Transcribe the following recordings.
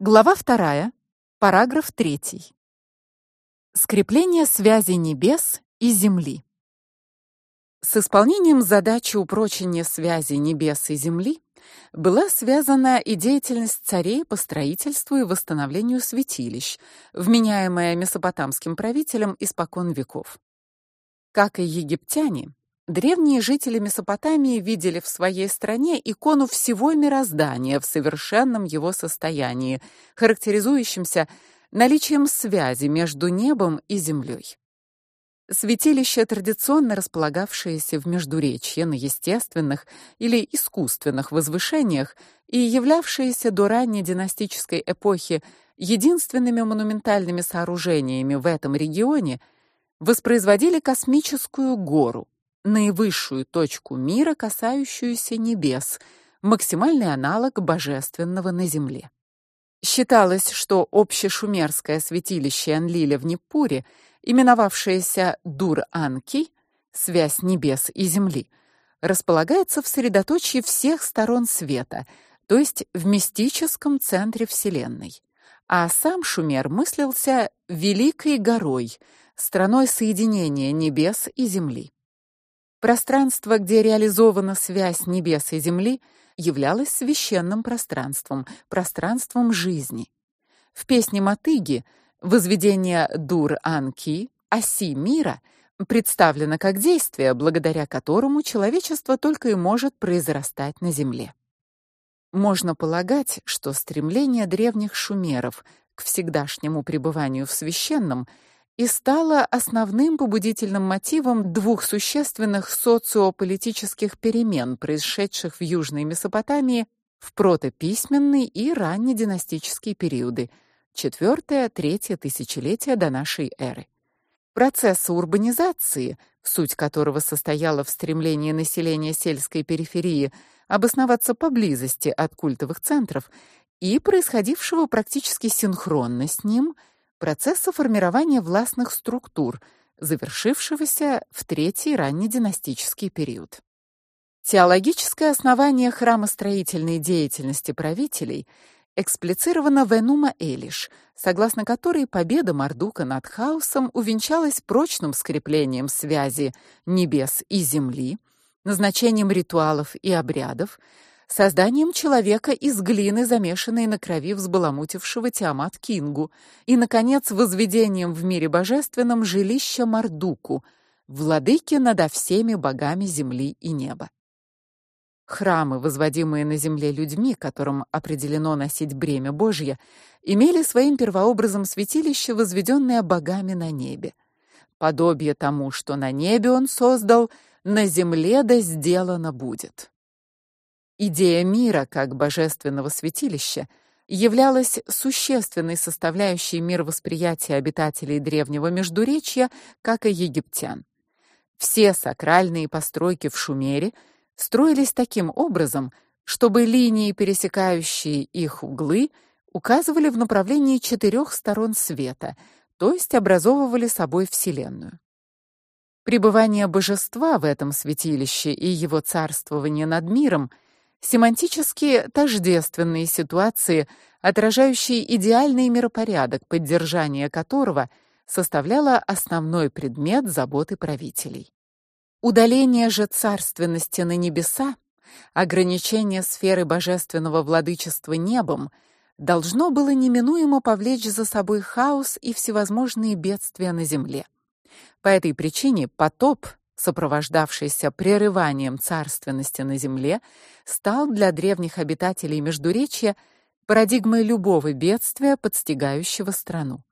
Глава 2, параграф 3. Скрепление связи небес и земли. С исполнением задачи упрочения связи небес и земли была связана и деятельность царей по строительству и восстановлению святилищ, вменяемая месопотамским правителям испокон веков. Как и египтяне, Древние жители Месопотамии видели в своей стране икону всего мироздания в совершенном его состоянии, характеризующемся наличием связи между небом и землей. Святилище, традиционно располагавшееся в междуречье на естественных или искусственных возвышениях и являвшееся до ранней династической эпохи единственными монументальными сооружениями в этом регионе, воспроизводили космическую гору наивысшую точку мира, касающуюся небес, максимальный аналог божественного на земле. Считалось, что общешумерское святилище Энлиля в Непуре, именовавшееся Дур-Анки, связь небес и земли, располагается в средоточии всех сторон света, то есть в мистическом центре вселенной. А сам Шумер мыслился великой горой, страной соединения небес и земли. Пространство, где реализована связь небес и земли, являлось священным пространством, пространством жизни. В песне Матыги возведение Дур-Анки, оси мира, представлено как действие, благодаря которому человечество только и может произрастать на земле. Можно полагать, что стремление древних шумеров к всегдашнему пребыванию в священном – и стала основным побудительным мотивом двух существенных социополитических перемен, происшедших в Южной Месопотамии в протописьменный и раннединастические периоды, четвертое-третье тысячелетия до нашей эры. Процесс урбанизации, суть которого состояла в стремлении населения сельской периферии обосноваться поблизости от культовых центров, и происходившего практически синхронно с ним – процесса формирования властных структур, завершившегося в третий раннединастический период. Теологическое основание храмостроительной деятельности правителей эксплицировано в Энума Элиш, согласно которой победа Мардука над хаосом увенчалась прочным скреплением связи небес и земли, назначением ритуалов и обрядов, созданием человека из глины, замешанной на крови взбаламутившего Тиамат Кингу, и наконец возведением в мире божественном жилища Мардуку, владыки над всеми богами земли и неба. Храмы, возводимые на земле людьми, которым определено носить бремя Божье, имели своим первообразом святилище, возведенное богами на небе. Подобие тому, что на небе он создал, на земле да сделано будет. Идея мира как божественного святилища являлась существенной составляющей мировосприятия обитателей древнего Междуречья, как и египтян. Все сакральные постройки в Шумере строились таким образом, чтобы линии, пересекающие их углы, указывали в направлении четырех сторон света, то есть образовывали собой вселенную. Пребывание божества в этом святилище и его царствование над миром – семантически тождественные ситуации, отражающие идеальный миропорядок, поддержание которого составляло основной предмет заботы правителей. Удаление же царственности на небеса, ограничение сферы божественного владычества небом должно было неминуемо повлечь за собой хаос и всевозможные бедствия на земле. По этой причине потоп сопровождавшийся прерыванием царственности на земле, стал для древних обитателей Междуречья парадигмой любого бедствия, подстигающего страну.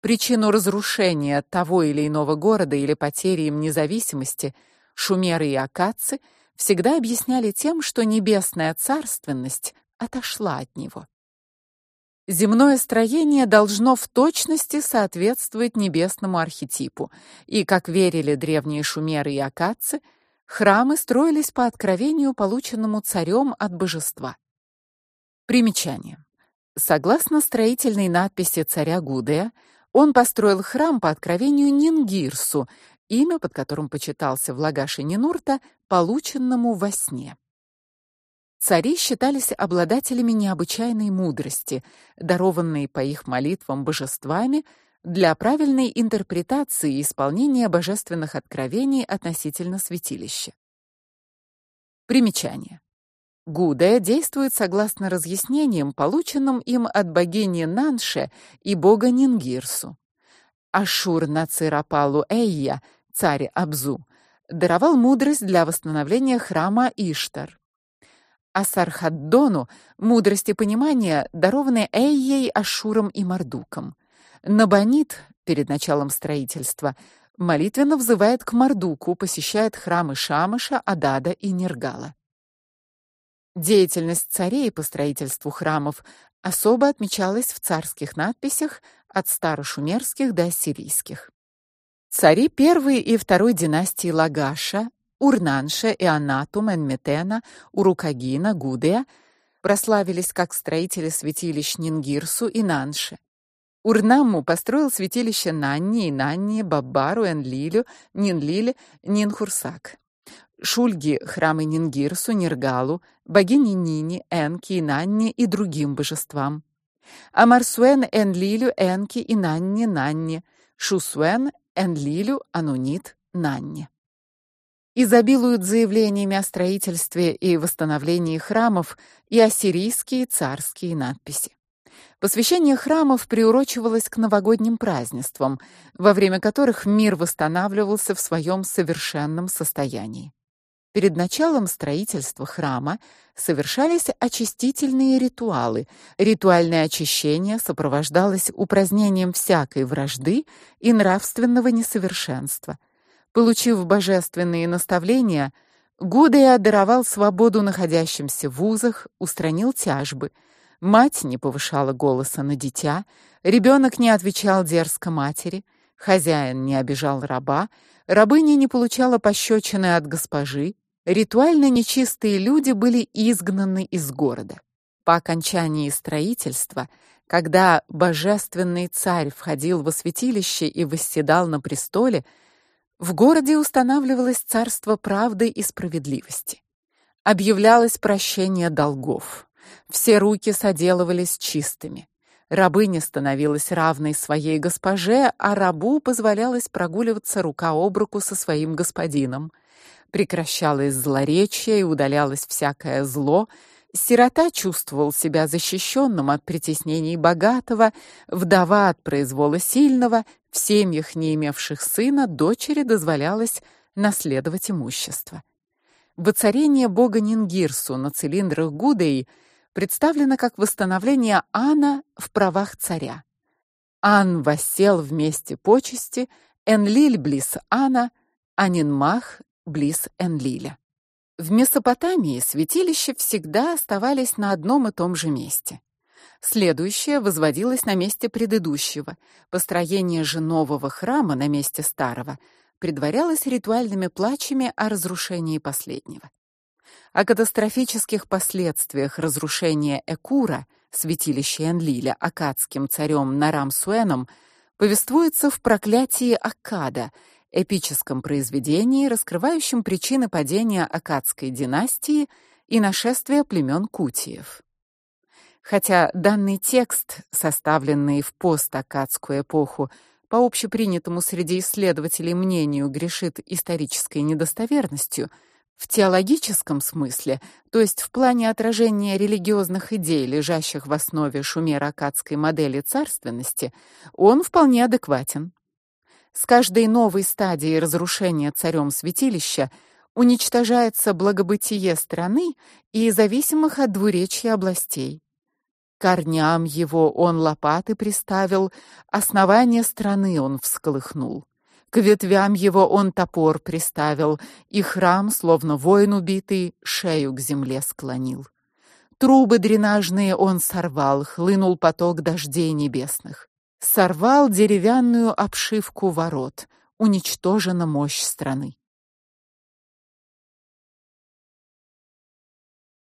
Причину разрушения того или иного города или потери им независимости шумеры и аккадцы всегда объясняли тем, что небесная царственность отошла от него. Земное строение должно в точности соответствовать небесному архетипу, и, как верили древние шумеры и аккадцы, храмы строились по откровению, полученному царем от божества. Примечание. Согласно строительной надписи царя Гудея, он построил храм по откровению Нингирсу, имя, под которым почитался в Лагаше Нинурта, полученному во сне. Цари считались обладателями необычайной мудрости, дарованной по их молитвам божествами для правильной интерпретации и исполнения божественных откровений относительно святилища. Примечание. Гудая действует согласно разъяснениям, полученным им от богини Нанше и бога Нингирсу. Ашур Нацирапалу Эйя, царь Абзу, даровал мудрость для восстановления храма Иштар. А Сархаддону мудрость и понимание дарованы Эйей, Ашуром и Мардуком. Набанит перед началом строительства молитвенно взывает к Мардуку, посещает храмы Шамыша, Адада и Нергала. Деятельность царей по строительству храмов особо отмечалась в царских надписях от старошумерских до ассирийских. Цари первой и второй династии Лагаша, Урнанша и Анатум Энметена, Урукагина, Гудея прославились как строители святилищ Нингирсу и Нанше. Урнамму построил святилище Нанни и Нанни, Баббару, Энлилю, Нинлиле, Нинхурсак. Шульги храмы Нингирсу, Нергалу, богине Нине, Энки и Нанне и другим божествам. Амарсуэн Энлилю, Энки и Нанне, Нанне, Шусуэн Энлилю, Анунит, Нанне. Изобилуют заявлениями о строительстве и восстановлении храмов и ассирийские царские надписи. Посвящение храмов приурочивалось к новогодним празднествам, во время которых мир восстанавливался в своем совершенном состоянии. Перед началом строительства храма совершались очистительные ритуалы. Ритуальное очищение сопровождалось упразднением всякой вражды и нравственного несовершенства. Получив божественные наставления, Гудея даровал свободу находящимся в вузах, устранил тяжбы. Мать не повышала голоса на дитя, ребенок не отвечал дерзко матери, хозяин не обижал раба, рабыня не получала пощечины от госпожи, Ритуально нечистые люди были изгнаны из города. По окончании строительства, когда божественный царь входил во святилище и восседал на престоле, в городе устанавливалось царство правды и справедливости. Объявлялось прощение долгов. Все руки соделывались чистыми. Рабыня становилась равной своей госпоже, а рабу позволялось прогуливаться рука об руку со своим господином – прекращалось злоречие и удалялось всякое зло, сирота чувствовал себя защищенным от притеснений богатого, вдова от произвола сильного, в семьях, не имевших сына, дочери дозволялось наследовать имущество. Воцарение бога Нингирсу на цилиндрах Гудеи представлено как восстановление Ана в правах царя. Ан воссел вместе почести, Энлиль близ Ана, Анинмах близ Энлиля. В Месопотамии святилища всегда оставались на одном и том же месте. Следующее возводилось на месте предыдущего. Построение же нового храма на месте старого предварялось ритуальными плачами о разрушении последнего. О катастрофических последствиях разрушения Экура, святилища Энлиля, акадским царем Нарам-Суэном, повествуется в проклятии Аккада – эпическом произведении, раскрывающем причины падения аккадской династии и нашествия племен кутиев. Хотя данный текст, составленный в постаккадскую эпоху, по общепринятому среди исследователей мнению грешит исторической недостоверностью, в теологическом смысле, то есть в плане отражения религиозных идей, лежащих в основе шумеро-аккадской модели царственности, он вполне адекватен. С каждой новой стадией разрушения царем святилища уничтожается благобытие страны и зависимых от двуречья областей. Корням его он лопаты приставил, основание страны он всколыхнул. К ветвям его он топор приставил, и храм, словно воин убитый, шею к земле склонил. Трубы дренажные он сорвал, хлынул поток дождей небесных сорвал деревянную обшивку ворот. Уничтожена мощь страны.